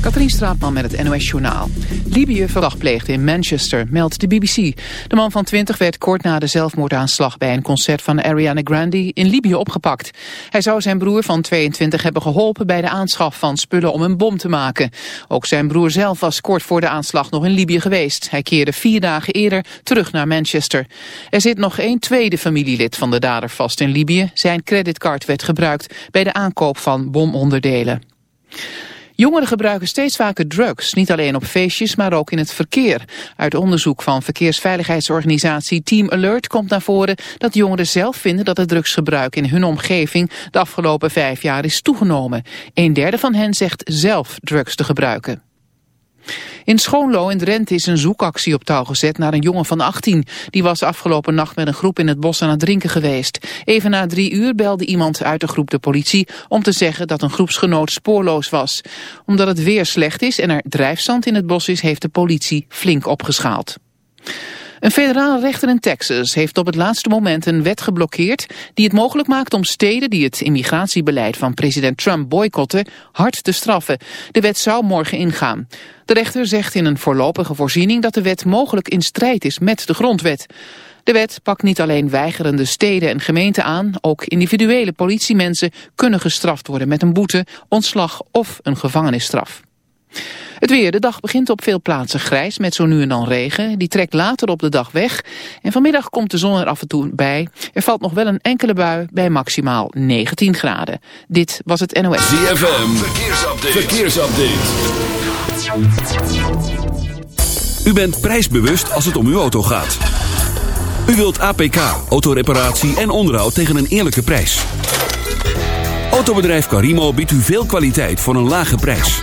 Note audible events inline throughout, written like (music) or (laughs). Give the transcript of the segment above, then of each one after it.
Katrien Straatman met het NOS Journaal. Libië verdacht pleegde in Manchester, meldt de BBC. De man van 20 werd kort na de zelfmoordaanslag bij een concert van Ariana Grande in Libië opgepakt. Hij zou zijn broer van 22 hebben geholpen bij de aanschaf van spullen om een bom te maken. Ook zijn broer zelf was kort voor de aanslag nog in Libië geweest. Hij keerde vier dagen eerder terug naar Manchester. Er zit nog één tweede familielid van de dader vast in Libië. Zijn creditcard werd gebruikt bij de aankoop van bomonderdelen. Jongeren gebruiken steeds vaker drugs, niet alleen op feestjes, maar ook in het verkeer. Uit onderzoek van verkeersveiligheidsorganisatie Team Alert komt naar voren dat jongeren zelf vinden dat het drugsgebruik in hun omgeving de afgelopen vijf jaar is toegenomen. Een derde van hen zegt zelf drugs te gebruiken. In Schoonlo in Drenthe is een zoekactie op touw gezet naar een jongen van 18. Die was afgelopen nacht met een groep in het bos aan het drinken geweest. Even na drie uur belde iemand uit de groep de politie om te zeggen dat een groepsgenoot spoorloos was. Omdat het weer slecht is en er drijfzand in het bos is, heeft de politie flink opgeschaald. Een federale rechter in Texas heeft op het laatste moment een wet geblokkeerd die het mogelijk maakt om steden die het immigratiebeleid van president Trump boycotten hard te straffen. De wet zou morgen ingaan. De rechter zegt in een voorlopige voorziening dat de wet mogelijk in strijd is met de grondwet. De wet pakt niet alleen weigerende steden en gemeenten aan, ook individuele politiemensen kunnen gestraft worden met een boete, ontslag of een gevangenisstraf. Het weer. De dag begint op veel plaatsen grijs met zo nu en dan regen. Die trekt later op de dag weg. En vanmiddag komt de zon er af en toe bij. Er valt nog wel een enkele bui bij maximaal 19 graden. Dit was het NOS. ZFM. Verkeersupdate. Verkeersupdate. U bent prijsbewust als het om uw auto gaat. U wilt APK, autoreparatie en onderhoud tegen een eerlijke prijs. Autobedrijf Carimo biedt u veel kwaliteit voor een lage prijs.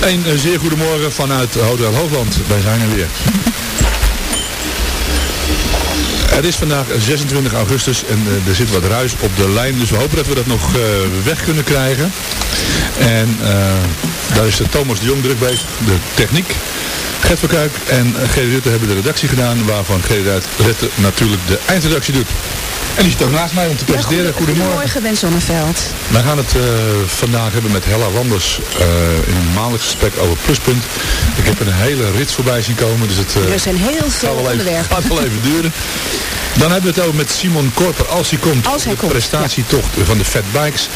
Een eh, zeer goedemorgen vanuit Hotel Hoogland. Wij zijn er weer. Het is vandaag 26 augustus en eh, er zit wat ruis op de lijn. Dus we hopen dat we dat nog eh, weg kunnen krijgen. En daar is Thomas de Jong druk bezig, de techniek. Gert van Kuik en Gerry Rutte hebben de redactie gedaan, waarvan Gerry Rutte natuurlijk de eindredactie doet. En die zit ook naast mij om te presenteren. Goedemorgen. Goedemorgen, Ben Zonneveld. Wij gaan het eh, vandaag hebben met Hella Wanders eh, in een maandelijks gesprek over Pluspunt. Ik heb een hele rits voorbij zien komen, dus het eh, Er zijn heel veel gaat wel even duren. Dan hebben we het over met Simon Korper, als hij komt, Als hij de komt, prestatietocht van de Fat Bikes.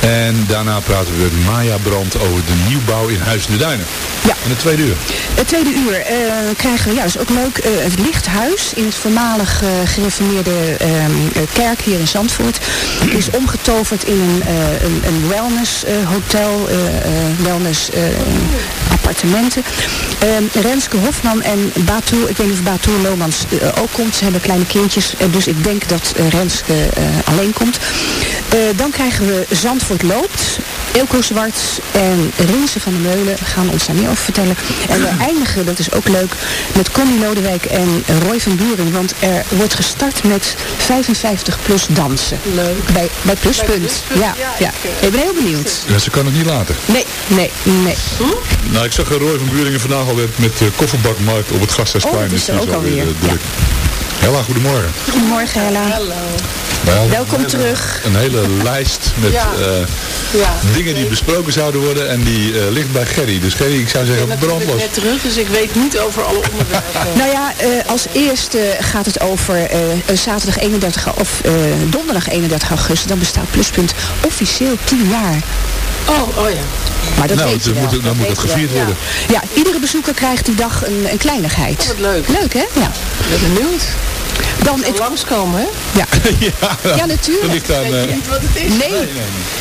En daarna praten we met Maya Brand over de nieuwbouw in Huis de Duinen. Ja. En het tweede uur. Het tweede uur eh, krijgen we, ja, is ook leuk, eh, het lichthuis in het voormalig gereformeerde eh, kerk hier in Zandvoort. (clears throat) is omgetoverd in een, een, een wellness hotel, wellness appartementen. Ehm, Renske Hofman en Batour, ik weet niet of Batour Lomans eh, ook komt. Ze hebben kleine kindjes, eh, dus ik denk dat eh, Renske alleen komt. Dan krijgen we Zandvoort loopt. Eelco Zwarts en Rinse van der Meulen gaan ons daar meer over vertellen. En we (clears throat) eindigen, dat is ook leuk, met Connie Lodewijk en Roy van Buren. Want er wordt gestart met 55 plus dansen. Leuk. Bij, bij Pluspunt. Pluspunt, ja, ja, ja. ik, Ik ben heel benieuwd. Ja, ze kan het niet laten. Nee, nee, nee. Nou, ik zag Roy van Buringen vandaag alweer met de kofferbakmarkt op het Gasthuisplein. Oh, dat is die ook alweer, eh, druk. Hella, goedemorgen. Goedemorgen Hella. Hadden Welkom terug. Een hele lijst met Ja. eh, Ja. dingen die besproken zouden worden en die eh, ligt bij Gerry. Dus Gerry, ik zou Ik ben zeggen natuurlijk brandlos. net terug, dus ik weet niet over alle onderwerpen. (laughs) Nou ja, eh, als eerste gaat het over eh, zaterdag 31 of eh, donderdag 31 augustus. Dan bestaat Pluspunt officieel 10 jaar. Oh, oh ja. Maar dat Nou, weet je dan wel. moet, dan moet dat weet je gevierd worden. Ja, iedere bezoeker krijgt die dag een, een kleinigheid. Oh, wat leuk. Leuk hè? Ja. Ik ben benieuwd. Dan het, Langskomen, hè? (laughs) ja. ja, ja, natuurlijk. dat ligt aan... Weet eh, je niet wat het is? Nee.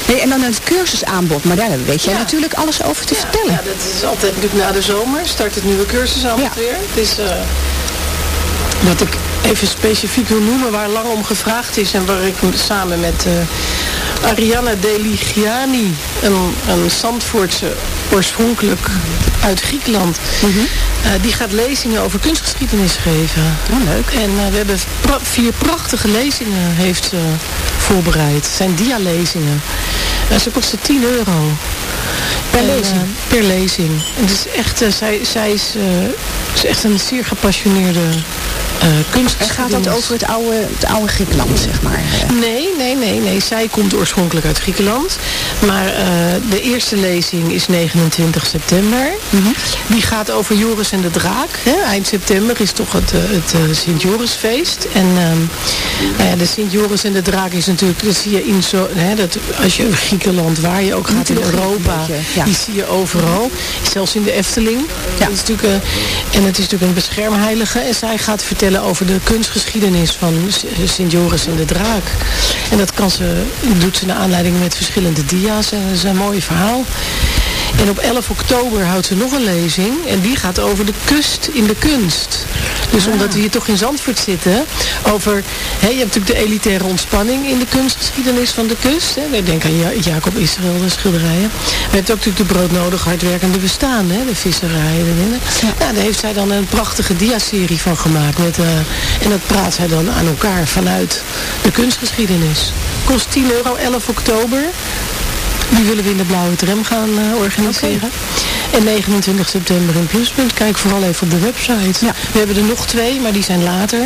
nee, en dan het cursusaanbod. Maar daar weet jij Ja. natuurlijk alles over te vertellen. Ja, dat is altijd natuurlijk na de zomer. Start het nieuwe cursusaanbod Ja. weer. Het is... eh, wat ik even specifiek wil noemen waar lang om gevraagd is en waar ik samen met eh, Arianna Deligiani, een, een Zandvoortse oorspronkelijk uit Griekenland, eh, die gaat lezingen over kunstgeschiedenis geven. Oh, leuk. En eh, we hebben pra- vier prachtige lezingen heeft ze voorbereid. Het zijn dialezingen. En ze kosten 10 euro. Per En, lezing? per lezing. En het is echt, zij, zij is, is echt een zeer gepassioneerde eh En kunstgeschiedenis. gaat dat over het oude, het oude Griekenland, zeg maar? Nee, nee, nee, nee. Zij komt oorspronkelijk uit Griekenland. Maar eh, de eerste lezing is 29 september. Die gaat over Joris en de Draak. Hè. Eind september is toch het, eh, het Sint-Jorisfeest. En ehm, nou ja, de Sint-Joris en de Draak is natuurlijk... Dat zie je in zo... Hè, dat, als je Griekenland, waar je ook gaat in Europa... ja. Die zie je overal. Zelfs in de Efteling. Ja. Dat is natuurlijk, en het is natuurlijk een beschermheilige. En zij gaat vertellen over de kunstgeschiedenis van Sint Joris en de Draak. En dat kan ze, doet ze naar aanleiding met verschillende dia's. En dat is een mooi verhaal. En op 11 oktober houdt ze nog een lezing. En die gaat over de kust in de kunst. Dus omdat we hier toch in Zandvoort zitten. Over, hè, je hebt natuurlijk de elitaire ontspanning in de kunstgeschiedenis van de kust. Hè. We denken aan Ja- Jacob Israël, de schilderijen. We hebben ook natuurlijk de broodnodig hardwerkende bestaan. Hè, de visserij. De dingen. Nou, daar heeft zij dan een prachtige diaserie van gemaakt. Met, eh, en dat praat zij dan aan elkaar vanuit de kunstgeschiedenis. Kost 10 euro, 11 oktober. Die willen we in de blauwe tram gaan eh, organiseren. En 29 september in Pluspunt. Kijk vooral even op de website. Ja. We hebben er nog twee, maar die zijn later.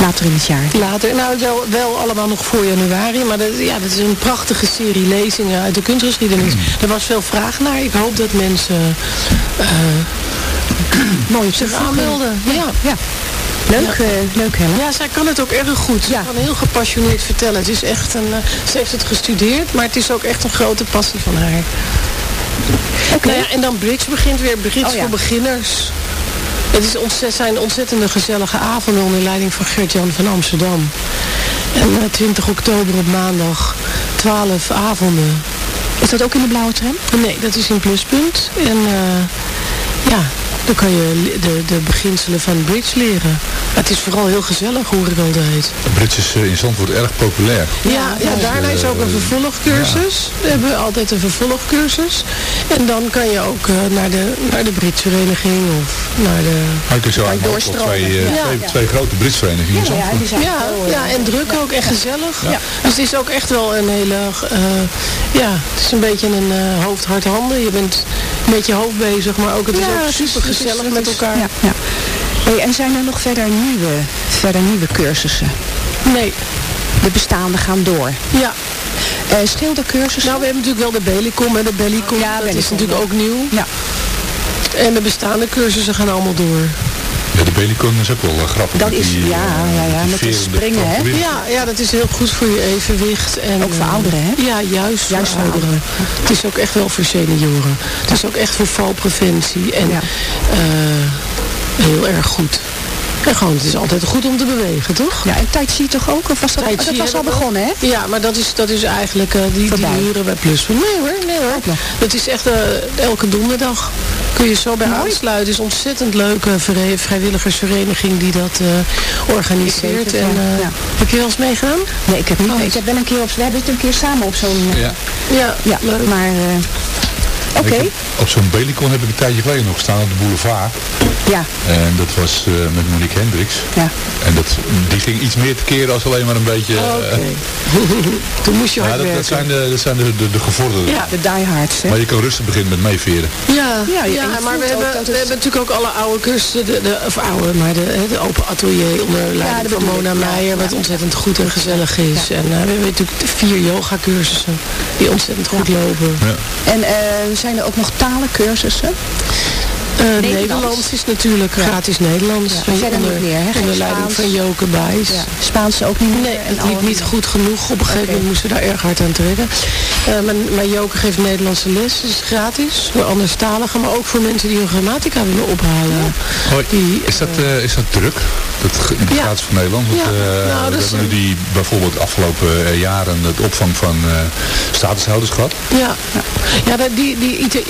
Later in het jaar. Later, nou wel, wel allemaal nog voor januari. Maar dat, ja, dat is een prachtige serie lezingen uit de kunstgeschiedenis. Er was veel vraag naar. Ik hoop dat mensen eh, Mooi zich aanmelden. Ja. Ja. Leuk, eh, leuk Helen. Ja, zij kan het ook erg goed. Ze Ja. kan heel gepassioneerd vertellen. Het is echt een, eh, ze heeft het gestudeerd, maar het is ook echt een grote passie van haar. Nou ja, en dan Bridge begint weer. Bridge Oh ja. voor beginners. Het is ontzet, zijn ontzettende gezellige avonden onder leiding van Gert-Jan van Amsterdam. En eh, 20 oktober op maandag 12 avonden. Is dat ook in de blauwe tram? Nee, dat is in Pluspunt. En eh, ja, dan kan je de, de beginselen van Bridge leren. Maar het is vooral heel gezellig, hoor ik altijd. Brits is eh, in Zandvoort erg populair. Ja, ja, daarna is ook een vervolgcursus. We hebben altijd een vervolgcursus. En dan kan je ook eh, naar de, naar de Britsvereniging of naar de... Ook wel doorstromen. twee, eh, Ja. twee, twee grote Brits verenigingen in Zandvoort. die zijn Ja, eh, ja, en druk ook en gezellig. Ja. Dus het is ook echt wel een hele... eh, ja, het is een beetje een eh, hoofd, hart, handen. Je bent met je hoofd bezig, maar ook het is ook super gezellig met elkaar. Ja, ja. Hey, en zijn er nog verder nieuwe, verder nieuwe cursussen? Nee, De bestaande gaan door. ja. Eh schildercursussen? Nou, we hebben natuurlijk wel de Bellicom en de Bellicom. Ja, dat is natuurlijk ook nieuw. ja. En de bestaande cursussen gaan allemaal door. Ja, de Belicon is ook wel eh, grappig. Dat is- die, ja, eh, ja, ja, die met die verende springen, hè? Ja, ja, dat is heel goed voor je evenwicht. En, Ook voor eh, ouderen, hè? Ja, juist, Juist voor ouderen. Het is ook echt wel voor senioren. Het is ook echt voor valpreventie. En Ja. heel erg goed. En gewoon, het is altijd goed om te bewegen, toch? Ja, en Tai Chi toch ook? Of was dat, oh, dat was al begonnen, hè? Ja, maar dat is, dat is eigenlijk, eh, die, die Voorbij. huren bij Pluspunt. Nee hoor, nee hoor. Dat is echt elke donderdag. Kun je zo bij aansluiten. Het is een ontzettend leuke vere- vrijwilligersvereniging die dat eh, organiseert. Het, en, eh, Ja. Heb je wel eens meegedaan? Nee, ik heb niet. Oh, ik heb wel een keer op. We hebben het een keer samen op zo'n. eh, Ja. Ja, Ja, leuk. maar. eh, Oké. Op zo'n Belicon heb ik een tijdje geleden nog gestaan op de boulevard. Ja, En dat was eh, met Monique Hendricks. ja. En dat, die ging iets meer te keren als alleen maar een beetje... eh, Oké. (laughs) Toen moest je ja, hard dat, dat zijn de, dat zijn de, de, de gevorderden. Ja. De diehards, hè? Maar je kan rustig beginnen met meeveren. Ja, Ja, ja, maar we hebben, we hebben natuurlijk ook alle oude cursussen, de, de, of oude, maar de, hè, de open atelier onder leiding van Mona ik, ja. Meijer, wat Ja. ontzettend goed en gezellig is. En eh, we hebben natuurlijk de vier yoga cursussen die ontzettend goed lopen. Ja. En eh, zijn er ook nog talencursussen? Eh, Nederlands? Nederlands is natuurlijk gratis Nederlands. Ja, verder niet onder, meer, hè? Onder leiding van Joke Bijs. Ja. Spaans ook niet meer? Nee, en het liep niet goed genoeg. Op een gegeven moment moesten we daar erg hard aan trekken. Eh, maar, maar Joke geeft Nederlandse les. Is gratis. Voor anderstaligen. Maar ook voor mensen die hun grammatica willen ophalen. Hoi, Die, is, dat, eh, is dat druk? Dat die Ja. gratis van Nederland? Want, eh, nou, dat we hebben nu die bijvoorbeeld de afgelopen eh, jaren het opvang van eh, statushouders gehad. Ja, ja dat, die, die, IT dat-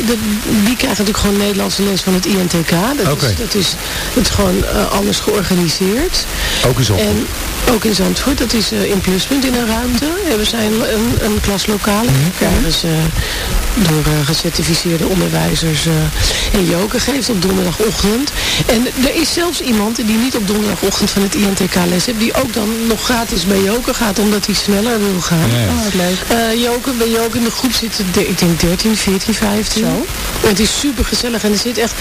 die krijgen natuurlijk gewoon Nederlandse les van het INTK. Dat, is, dat, is, dat is gewoon eh, anders georganiseerd. Ook in Zandvoort. En ook in Zandvoort, dat is eh, in Pluspunt in een ruimte. Hebben zij een, een, een klaslokaal. Ze door eh, gecertificeerde onderwijzers. eh, en Joke geeft op donderdagochtend. En er is zelfs iemand die niet op donderdagochtend van het INTK les heeft. Die ook dan nog gratis bij Joke gaat, omdat hij sneller wil gaan. Ja. Oh, leuk. Eh, Joke, bij Joke in de groep zitten, de- ik denk 13, 14, 15. Zo. En het is super gezellig. En er zit echt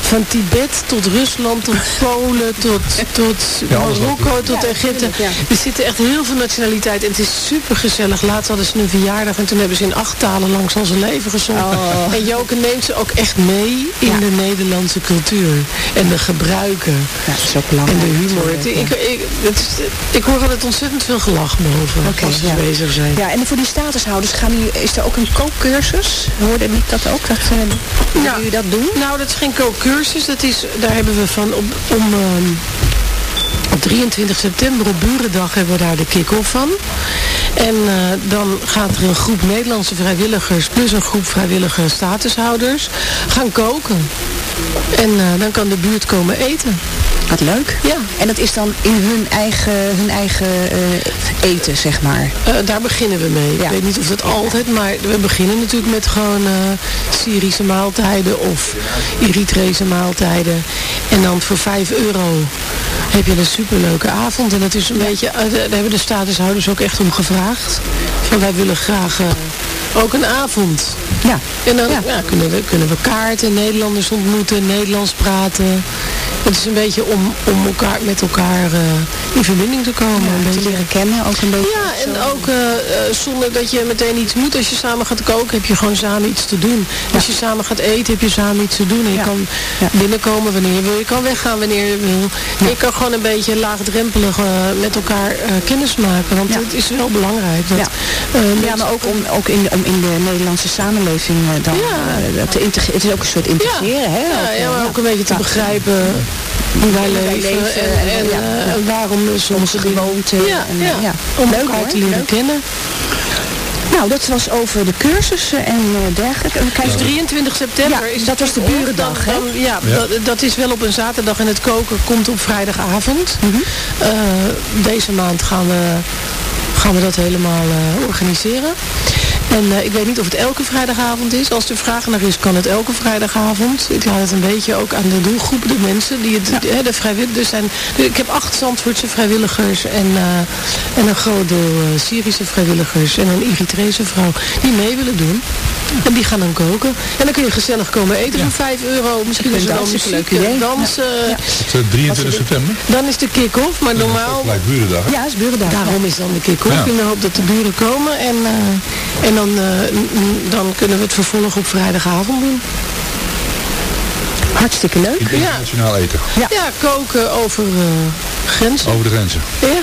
van Tibet tot Rusland, tot (laughs) Polen, tot, tot Ja, Marokko, tot Ja, Egypte. Er zitten echt heel veel nationaliteiten. En het is super gezellig. Laatst hadden ze een verjaardag en toen hebben ze in acht talen langs onze leven gezongen. Oh. En Joke neemt ze ook echt mee in Ja. de Nederlandse cultuur. En de gebruiken. Ja, dat is ook En belangrijk. de humor. Het- ik, ik, het is, ik hoor altijd ontzettend veel gelach boven Oké, als ze ja. bezig zijn. Ja, en voor die statushouders gaan die, is er ook een kookcursus? Hoorde ik dat ook? Dat, uh, Ja. jullie dat doen? Nou, dat is geen kookcursus. Dat is, daar hebben we van op, om, ehm, op 23 september op Burendag hebben we daar de kick-off van. En eh, dan gaat er een groep Nederlandse vrijwilligers plus een groep vrijwillige statushouders gaan koken. En eh, dan kan de buurt komen eten. Wat leuk. Ja. En dat is dan in hun eigen, hun eigen eh, eten, zeg maar. Eh, daar beginnen we mee. Ja. Ik weet niet of dat altijd, maar we beginnen natuurlijk met gewoon eh, Syrische maaltijden of Eritrese maaltijden. En dan voor 5 euro heb je een superleuke avond. En dat is een beetje, daar hebben de statushouders ook echt om gevraagd. Van wij willen graag ook een avond. Ja. En dan ja. kunnen, we, kunnen we kaarten, Nederlanders ontmoeten, Nederlands praten. Het is een beetje om, om elkaar, met elkaar eh, in verbinding te komen. een te leren kennen ook een beetje. Ja, en ook eh, eh, zonder dat je meteen iets moet. Als je samen gaat koken, heb je gewoon samen iets te doen. Als je samen gaat eten, heb je samen iets te doen. En je Ja. kan Ja. binnenkomen wanneer je wil. Je kan weggaan wanneer je wil. En je kan gewoon een beetje laagdrempelig met elkaar kennis maken. Want Ja. het is wel belangrijk. Dat, Ja. Ja, maar ook om, ook in, de, om in de Nederlandse samenleving dan Ja. te integreren. Het is ook een soort integreren, hè? Ja, Ook, ja, maar ook een beetje te Ja. begrijpen hoe wij leven, leven en, en- en, ja, eh, ja. en waarom sommige dingen- gewoonten. Ja, en, ja. ja. om Leuk, elkaar hoor. te leren Leuk. kennen. Nou, dat was over de cursussen en eh, dergelijke. En kijk, Dus 23 september Ja, is dat was de burendag, dan- hè? dan- ja, Ja. Dat, dat is wel op een zaterdag en het koken komt op vrijdagavond. Mhm. Eh, deze maand gaan we, gaan we dat helemaal eh, organiseren. En eh, ik weet niet of het elke vrijdagavond is. Als er vraag naar is, kan het elke vrijdagavond. Ik laat het een beetje ook aan de doelgroep, de mensen die het, hè, de vrijwilligers zijn. Ik heb acht Zandvoortse vrijwilligers en, eh, en een groot deel eh, Syrische vrijwilligers en een Eritrese vrouw die mee willen doen. En die gaan dan koken. En dan kun je gezellig komen eten voor 5 euro. Misschien is er dan muziek, leuk idee. eh, dansen. Het is 23 september. Dan is de kick-off. Maar normaal ja, het is burendag. Daarom is dan de kick-off. Ja. In de hoop dat de buren komen. En, eh, en dan, eh, dan kunnen we het vervolg op vrijdagavond doen. Hartstikke leuk. Internationaal eten. Ja, koken over eh, grenzen. Over de grenzen. Ja.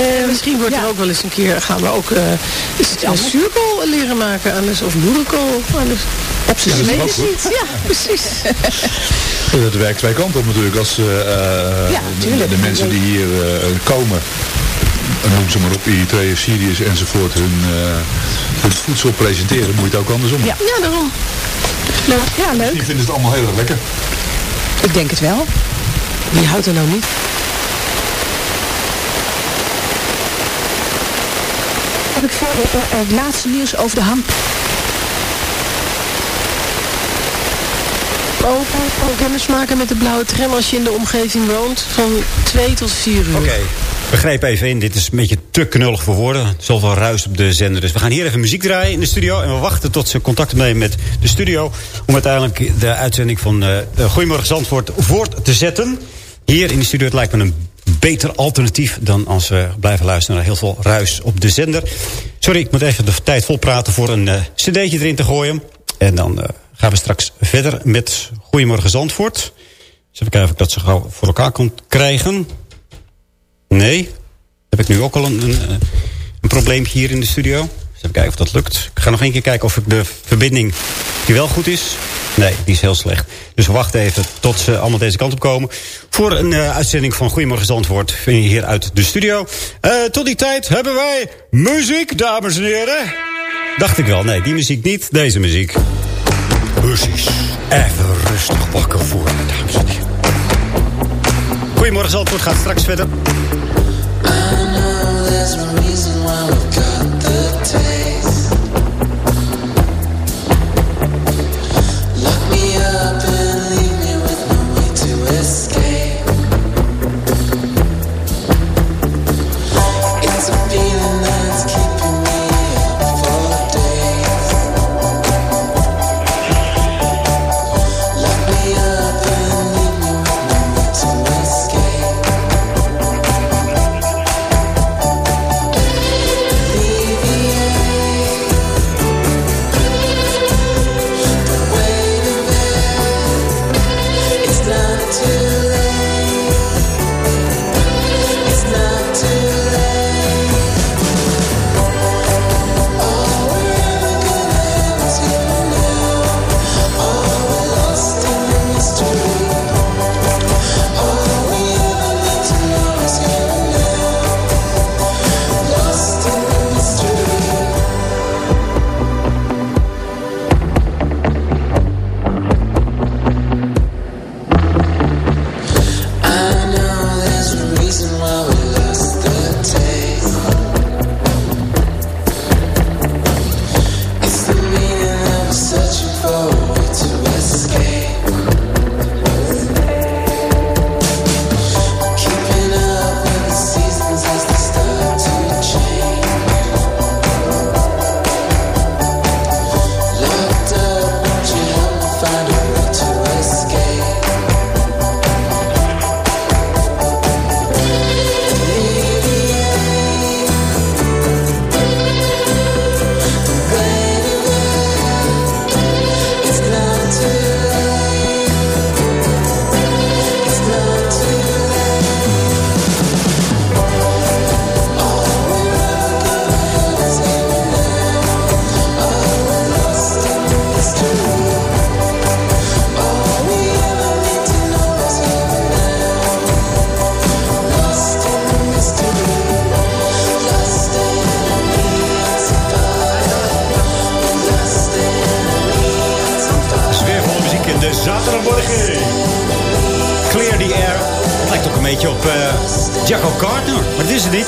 En misschien wordt ja. er ook wel eens een keer, gaan we ook uh, is het zuurkool leren maken. Anders, of boerenkool. Anders. Op zijn Ja, dat is Zweeds. ook goed. Niet. Ja, precies. Ja, (laughs) Dat werkt twee kanten op natuurlijk. Als eh, eh, Ja, de, de mensen die hier eh, komen, en noem ze maar op, Eritrea, Syriërs enzovoort, hun, eh, hun voedsel presenteren, moet je het ook andersom. Ja. Ja, daarom. Ja, leuk. Die vinden het allemaal heel erg lekker. Ik denk het wel. Wie houdt er nou niet? Heb ik voor eh, het laatste nieuws over de. Ook gewoon kennis maken met de blauwe tram als je in de omgeving woont. Van 2 tot 4 uur. Oké, begreep even in. Dit is een beetje te knullig voor woorden. Zoveel ruis op de zender. Dus we gaan hier even muziek draaien in de studio. En we wachten tot ze contact nemen met de studio. Om uiteindelijk de uitzending van uh, Goedemorgen Zandvoort voort te zetten. Hier in de studio, het lijkt me een beter alternatief... dan als we blijven luisteren naar heel veel ruis op de zender. Sorry, ik moet even de tijd vol praten voor een uh, cd'tje erin te gooien. En dan uh, gaan we straks verder met Goedemorgen Zandvoort. Dus even kijken of ik dat zo gauw voor elkaar kan krijgen. Nee, heb ik nu ook al een, een, een probleempje hier in de studio. Dus even kijken of dat lukt. Ik ga nog één keer kijken of de verbinding die wel goed is. Nee, die is heel slecht. Dus we wachten even tot ze allemaal deze kant op komen. Voor een uh, uitzending van Goedemorgen Zandvoort. Vind je hier uit de studio. Uh, tot die tijd hebben wij muziek, dames en heren. Dacht ik wel. Nee, die muziek niet. Deze muziek. Precies. Even rustig pakken voor me, dames en heren. Goedemorgen Zandvoort gaat straks verder. Waterborgen. Clear the air. Lijkt ook een beetje op uh, Jacko Gardner, maar dat is het niet.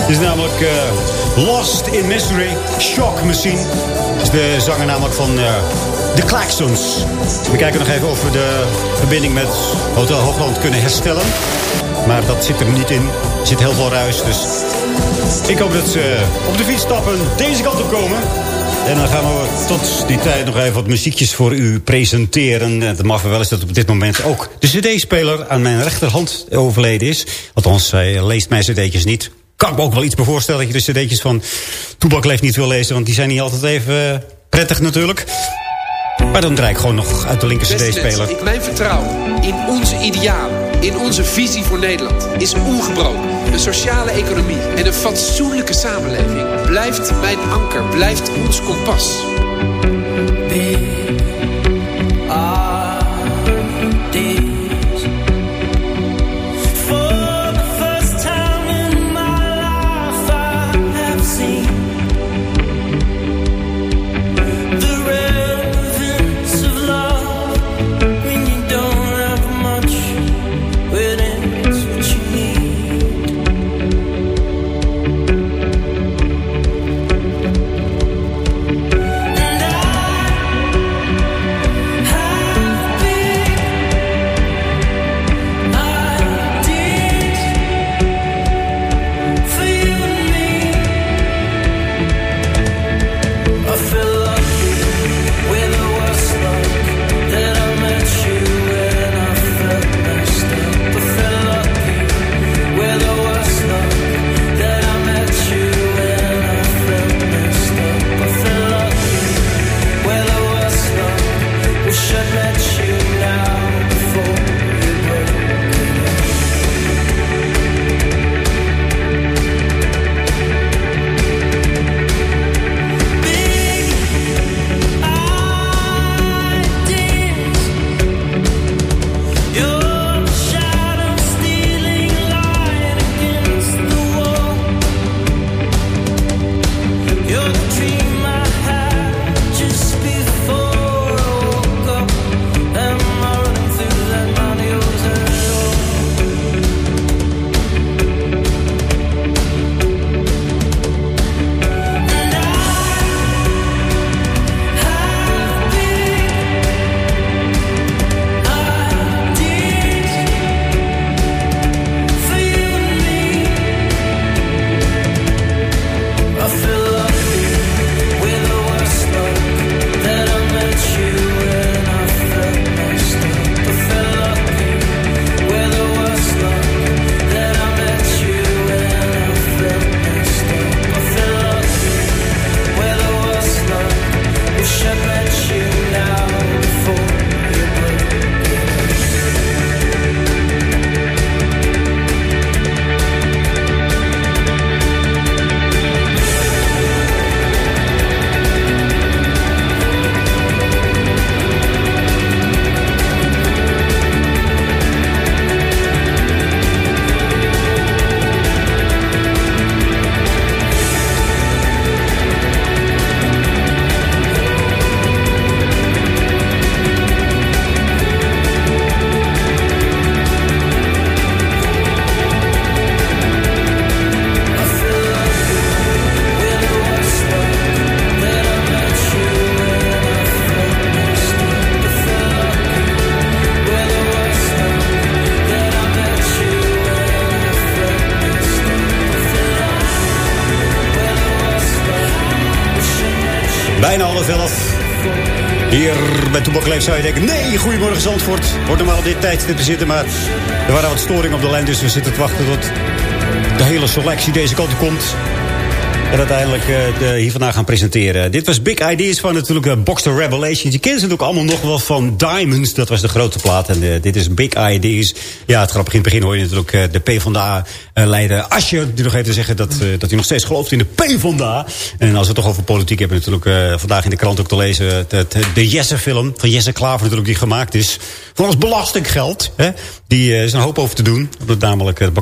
Het is namelijk uh, Lost in Mystery, Shock Machine. Dat is de zanger namelijk van uh, The Klaxons. We kijken nog even of we de verbinding met Hotel Hoogland kunnen herstellen. Maar dat zit er niet in. Er zit heel veel ruis, dus ik hoop dat ze op de fiets stappen deze kant op komen. En dan gaan we tot die tijd nog even wat muziekjes voor u presenteren. Het mag wel eens dat op dit moment ook de cd-speler aan mijn rechterhand overleden is. Althans, hij leest mijn cd'tjes niet. Kan ik me ook wel iets bij voorstellen dat je de cd'tjes van Toebak Leeft niet wil lezen. Want die zijn niet altijd even eh, prettig natuurlijk. Maar dan draai ik gewoon nog uit de linker cd-speler. Ik mijn vertrouwen in onze idealen, in onze visie voor Nederland, is ongebroken. Een sociale economie en een fatsoenlijke samenleving blijft mijn anker, blijft ons kompas. Hier bij Toebak zou je denken... nee, goedemorgen Zandvoort. Wordt normaal dit tijdstip te zitten... maar er waren wat storingen op de lijn... dus we zitten te wachten tot de hele selectie deze kant komt. En uiteindelijk de, hier vandaag gaan presenteren. Dit was Big Ideas van natuurlijk uh, Boxer Revelations. Je kent ze natuurlijk allemaal nog wel van Diamonds. Dat was de grote plaat. En uh, dit is Big Ideas. Ja, het grappige in het begin hoor je natuurlijk uh, de PvdA-leider Asje. Die nog even zeggen dat, dat hij nog steeds gelooft in de PvdA. En als we het toch over politiek hebben natuurlijk vandaag in de krant ook te lezen. De Jesse-film van Jesse Klaver natuurlijk die gemaakt is. Van ons belastinggeld. Hè? Die is een hoop over te doen. Dat namelijk de,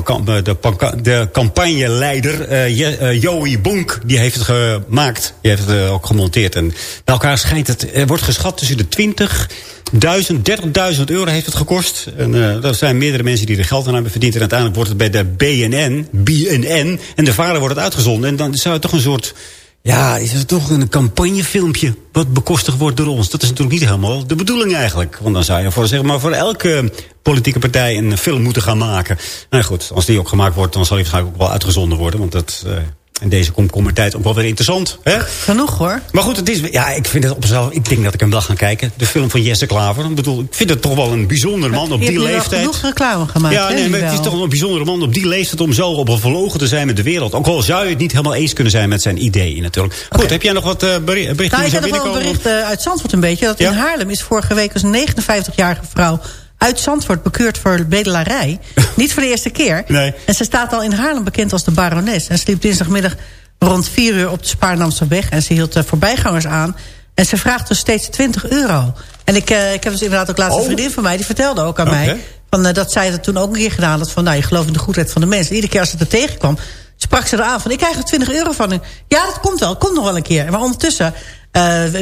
de, de campagneleider Joey Die heeft het gemaakt. Die heeft het ook gemonteerd. En bij elkaar schijnt het... Er wordt geschat tussen de 20 1000, 30.000 euro heeft het gekost. En uh, er zijn meerdere mensen die er geld aan hebben verdiend. En uiteindelijk wordt het bij de BNN, BNN. En de vader wordt het uitgezonden. En dan zou het toch een soort... Ja, is het toch een campagnefilmpje wat bekostigd wordt door ons? Dat is natuurlijk niet helemaal de bedoeling eigenlijk. Want dan zou je voor, zeg maar, voor elke politieke partij een film moeten gaan maken. Nou goed, als die ook gemaakt wordt, dan zal die waarschijnlijk ook wel uitgezonden worden. Want dat... Uh, in deze komkommertijd ook wel weer interessant. Hè? Genoeg hoor. Maar goed, het is, ja, ik vind het op zichzelf. Ik denk dat ik hem wel ga kijken. De film van Jesse Klaver. Ik bedoel, ik vind het toch wel een bijzonder man op die leeftijd. genoeg reclame gemaakt. Ja, nee, maar het is toch wel een bijzondere man op die leeftijd om zo op een verlogen te zijn met de wereld. Ook al zou je het niet helemaal eens kunnen zijn met zijn ideeën natuurlijk. Goed, heb jij nog wat beri- berichten Nou, ik heb nog wel een bericht eh, uit Zandvoort een beetje. Dat Ja? in Haarlem is vorige week een 59-jarige vrouw uit Zandvoort bekeurd voor bedelarij. (laughs) Niet voor de eerste keer. Nee. En ze staat al in Haarlem bekend als de barones. En ze liep dinsdagmiddag rond 4 uur op de Spaarnamse weg. En ze hield eh, voorbijgangers aan. En ze vraagt dus steeds 20 euro. En ik, eh, ik heb dus inderdaad ook laatst een Oh. vriendin van mij... die vertelde ook aan mij... Van, eh, dat zij dat toen ook een keer gedaan had. Van, nou, je gelooft in de goedheid van de mensen. Iedere keer als ze er tegenkwam, sprak ze eraan van... ik krijg er 20 euro van. Ja, dat komt wel. Komt nog wel een keer. Maar ondertussen...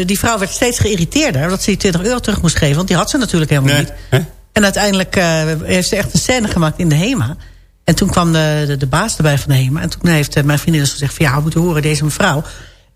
die vrouw werd steeds geïrriteerder... omdat ze die 20 euro terug moest geven. Want die had ze natuurlijk helemaal Nee. niet. Hè? En uiteindelijk eh, heeft ze echt een scène gemaakt in de HEMA. En toen kwam de, de, baas erbij van de HEMA. En toen heeft eh, mijn vriendin dus gezegd... van ja, we moeten horen, deze mevrouw...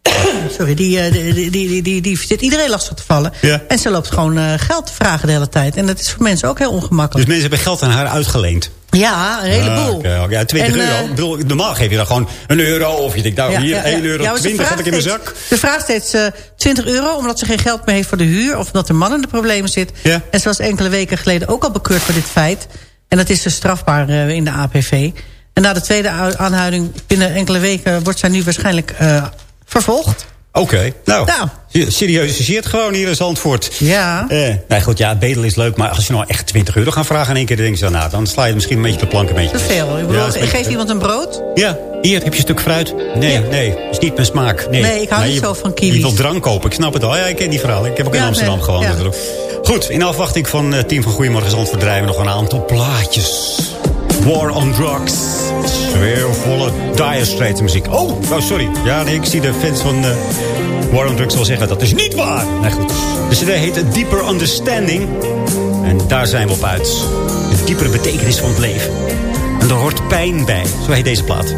(coughs) sorry, die, eh, die, die, die, die, die zit iedereen lastig te vallen. Ja. En ze loopt gewoon eh, geld te vragen de hele tijd. En dat is voor mensen ook heel Dus ongemakkelijk. mensen hebben geld aan haar uitgeleend. ja, een heleboel. Ah. Ja, 20 En, euro. eh, Ik bedoel, normaal geef je dan gewoon een euro. Of je denkt, nou hier, 1 euro Ja, maar ze 20 heb ik in mijn zak. Ze vraagt steeds eh 20 euro omdat ze geen geld meer heeft voor de huur... of omdat de man in de problemen zit. Ja. En ze was enkele weken geleden ook al bekeurd voor dit feit. En dat is dus strafbaar in de APV. En na de tweede aanhouding binnen enkele weken... wordt zij nu waarschijnlijk vervolgd. Oké, nou, Nou. serieusiseert gewoon hier in Zandvoort. Ja. Eh, nee, goed, ja, bedelen is leuk, maar als je nou echt 20 euro gaat vragen in één keer, dan denk je dan, nou, dan sla je misschien een beetje de plank een beetje. Te veel. Ik bedoel, Ja, ik geef beetje- iemand een brood. Ja, hier heb je een stuk fruit. Nee, Ja. nee, is niet mijn smaak. Nee, Nee, ik hou niet je- zo van kiwis. Je wilt drank kopen, ik snap het al. Ja, ik ken die verhaal. Ik heb ook in Amsterdam nee, gewoond ja. natuurlijk. Goed, in afwachting van het team van Goedemorgen Zandvoort draaien we nog een aantal plaatjes. War on Drugs. Sfeervolle Dire Straits muziek. Oh, oh, sorry. Ja, nee, ik zie de fans van eh, War on Drugs wel zeggen, dat is niet waar. Nee, goed. De cd heet Deeper Understanding. En daar zijn we op uit. De diepere betekenis van het leven. En daar hoort pijn bij. Zo heet deze plaat.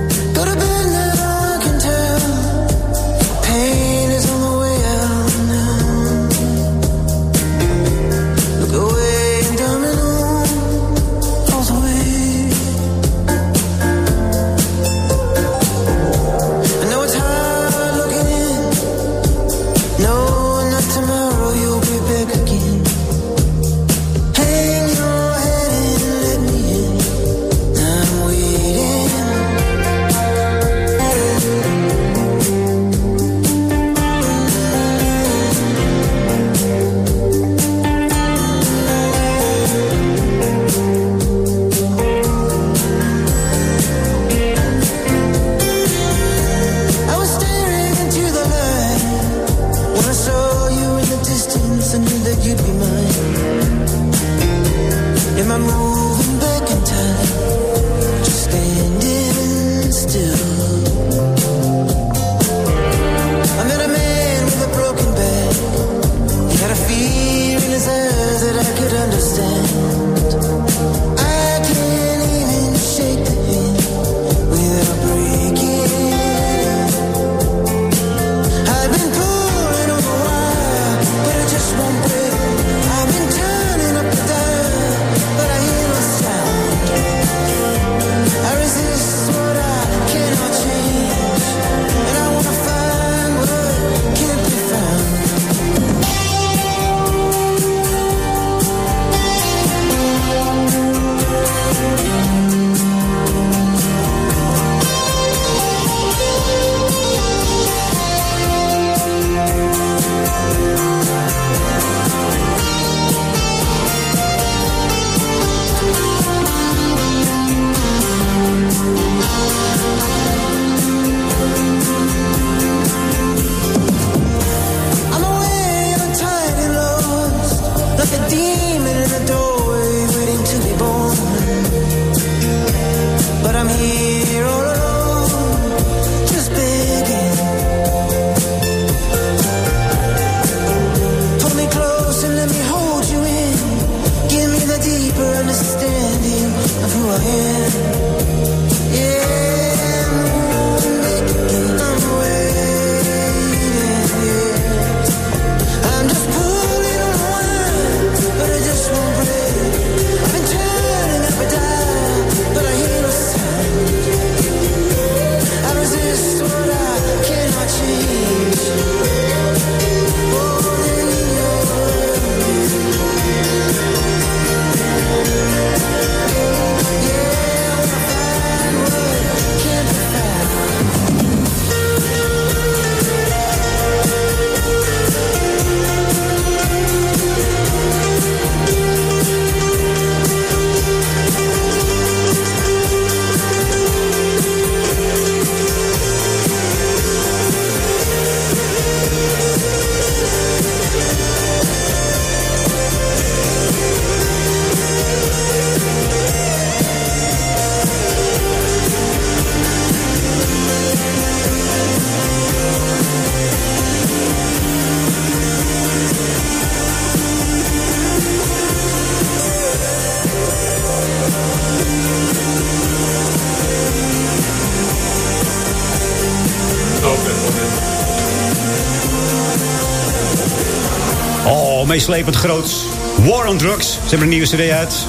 Meeslepend groot. War on Drugs. Ze hebben een nieuwe cd uit.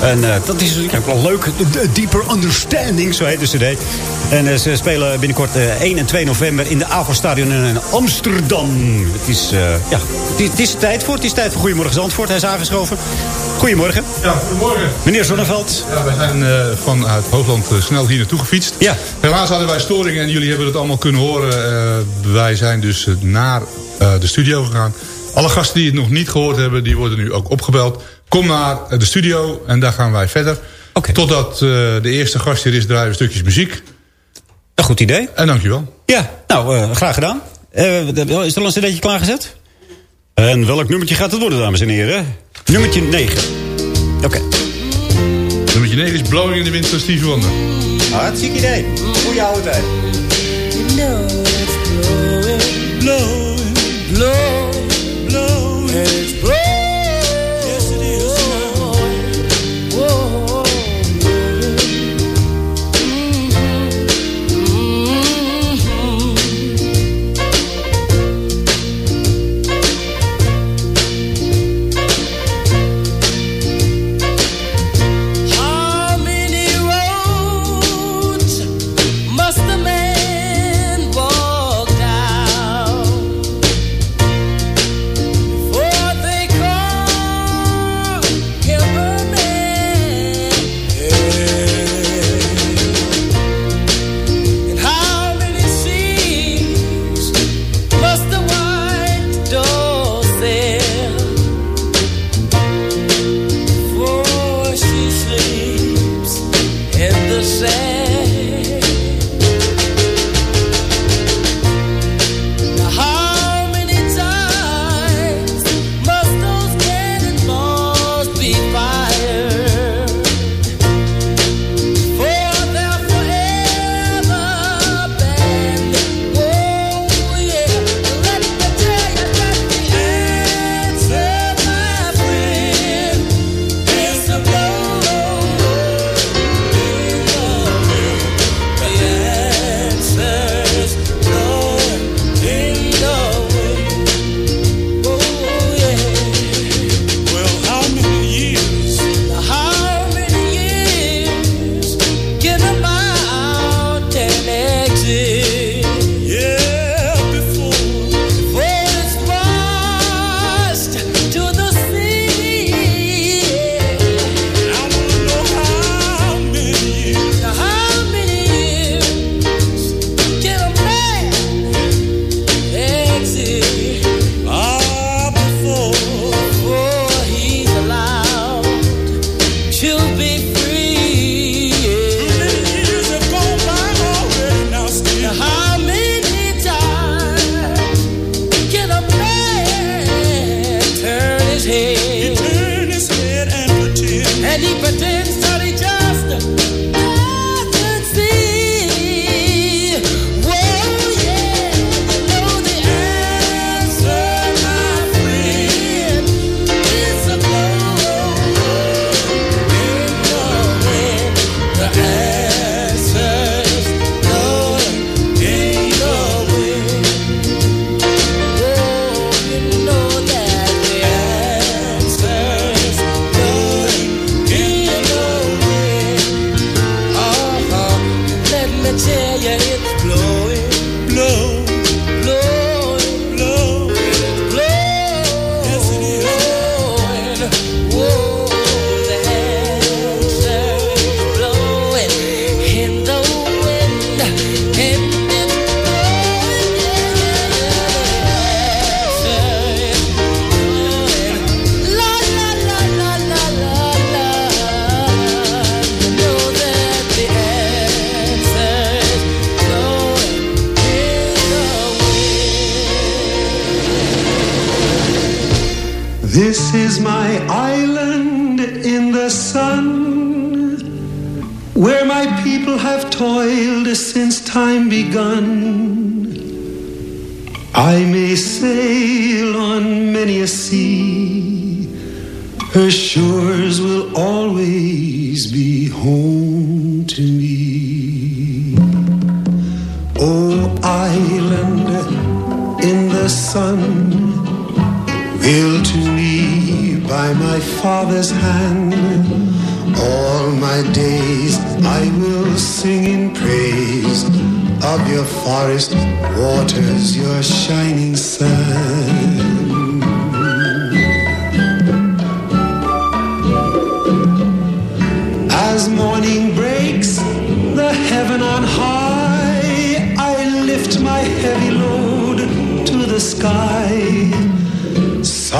En eh, dat is natuurlijk ook wel leuk. De, de Deeper Understanding, zo heet de cd. En eh, ze spelen binnenkort eh, 1 en 2 november in de AVO-stadion in Amsterdam. Het is, eh, ja, het is, tijd voor. Het is tijd voor Goedemorgen Zandvoort. Hij is aangeschoven. Goedemorgen. Ja, goedemorgen. Meneer Zonneveld. Ja, wij zijn eh, vanuit Hoogland eh, snel hier naartoe gefietst. Ja. Helaas hadden wij storingen en jullie hebben het allemaal kunnen horen. Eh, wij zijn dus eh, naar eh, de studio gegaan. Alle gasten die het nog niet gehoord hebben, die worden nu ook opgebeld. Kom naar eh, de studio en daar gaan wij verder. Totdat eh, de eerste gast hier is, draaien we stukjes muziek. Een goed idee. En dankjewel. Ja, nou, eh, graag gedaan. Eh, is er al een cd'tje klaargezet? En welk nummertje gaat het worden, dames en heren? Nummertje 9. Oké. Nummertje 9 is Blowing in the Wind van Stevie Wonder. Hartstikke idee. Goeie oude tijd. How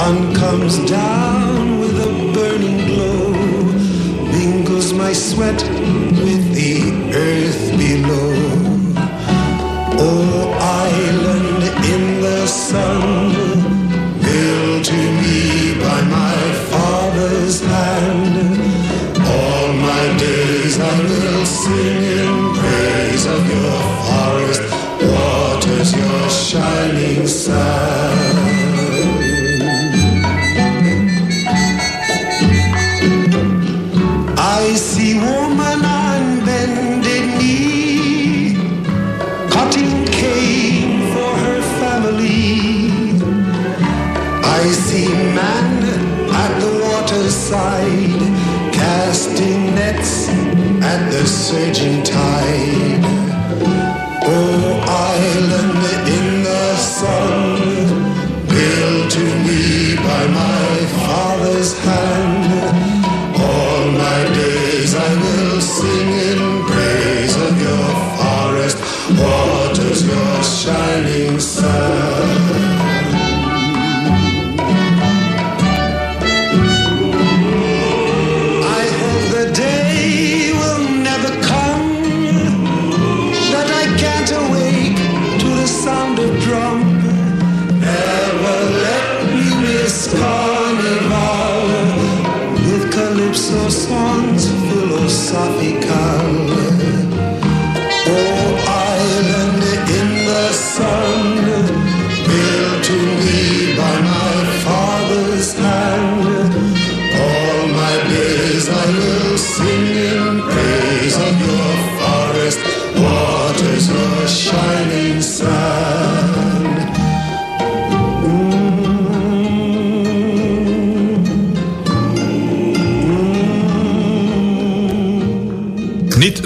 Sun comes down with a burning glow, mingles my sweat with the earth below. Oh, island in the sun, built to me by my father's hand. All my days I will sing in praise of your forest waters, your shining sun. The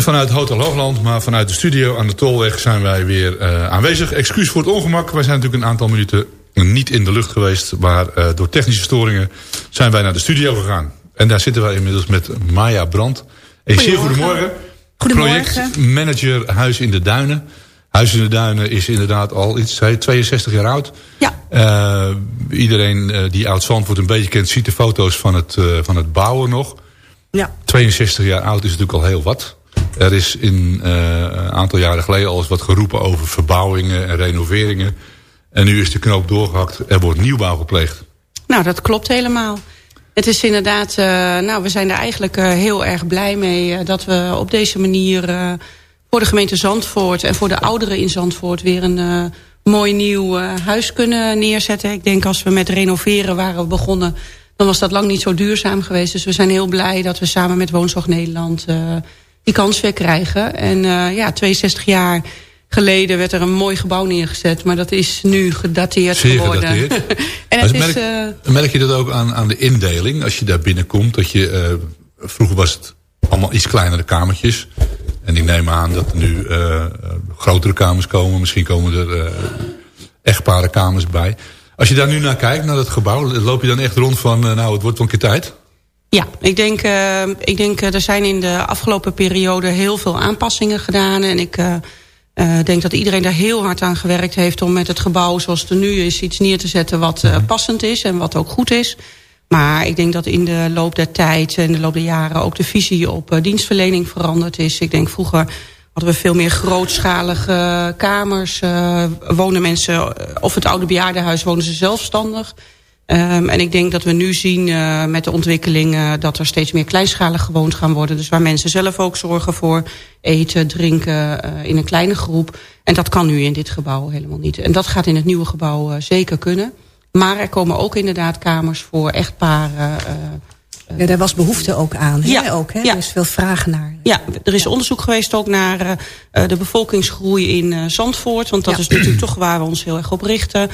vanuit Hotel Hoogland, maar vanuit de studio aan de Tolweg zijn wij weer eh, aanwezig. Excuus voor het ongemak. Wij zijn natuurlijk een aantal minuten niet in de lucht geweest. Maar eh, door technische storingen zijn wij naar de studio gegaan. En daar zitten wij inmiddels met Maya Brandt. Een zeer goedemorgen. Goedemorgen. Projectmanager Huis in de Duinen. Huis in de Duinen is inderdaad al iets, zei je, 62 jaar oud. Ja. Eh, iedereen die oud Zandvoort een beetje kent, ziet de foto's van het, van het bouwen nog. Ja. 62 jaar oud is natuurlijk al heel wat. Er is in, eh, een aantal jaren geleden al eens wat geroepen over verbouwingen en renoveringen. En nu is de knoop doorgehakt. Er wordt nieuwbouw gepleegd. Nou, dat klopt helemaal. Het is inderdaad, eh, nou, we zijn er eigenlijk eh, heel erg blij mee... dat we op deze manier voor de gemeente Zandvoort... en voor de ouderen in Zandvoort weer een mooi nieuw huis kunnen neerzetten. Ik denk als we met renoveren waren begonnen... dan was dat lang niet zo duurzaam geweest. Dus we zijn heel blij dat we samen met Woonzorg Nederland... die kans weer krijgen. En eh, ja, 62 jaar geleden werd er een mooi gebouw neergezet... maar dat is nu gedateerd Zeer geworden. gedateerd. (laughs) en het is... merk, eh, merk je dat ook aan, aan de indeling? Als je daar binnenkomt. Dat je, eh, vroeger was het allemaal iets kleinere kamertjes. En ik neem aan dat er nu eh, grotere kamers komen. Misschien komen er echtpare kamers bij. Als je daar nu naar kijkt, naar dat gebouw. Loop je dan echt rond van, nou het wordt wel een keer tijd? Ja, ik denk, eh, ik denk eh, er zijn in de afgelopen periode heel veel aanpassingen gedaan. En ik eh, denk dat iedereen daar heel hard aan gewerkt heeft... om met het gebouw zoals het er nu is iets neer te zetten wat passend is en wat ook goed is. Maar ik denk dat in de loop der tijd en de loop der jaren... ook de visie op dienstverlening veranderd is. Ik denk vroeger hadden we veel meer grootschalige kamers. wonen mensen, of het oude bejaardenhuis, wonen ze zelfstandig... Um, en ik denk dat we nu zien uh, met de ontwikkeling... Uh, dat er steeds meer kleinschalig gewoond gaan worden. Dus waar mensen zelf ook zorgen voor eten, drinken uh, in een kleine groep. En dat kan nu in dit gebouw helemaal niet. En dat gaat in het nieuwe gebouw zeker kunnen. Maar er komen ook inderdaad kamers voor echtparen... Ja, daar was behoefte ook aan. Ja, ook, hè? ja. Er is veel vraag naar. Ja, er is onderzoek geweest ook naar de bevolkingsgroei in Zandvoort. Want dat Ja. is natuurlijk toch waar we ons heel erg op richten.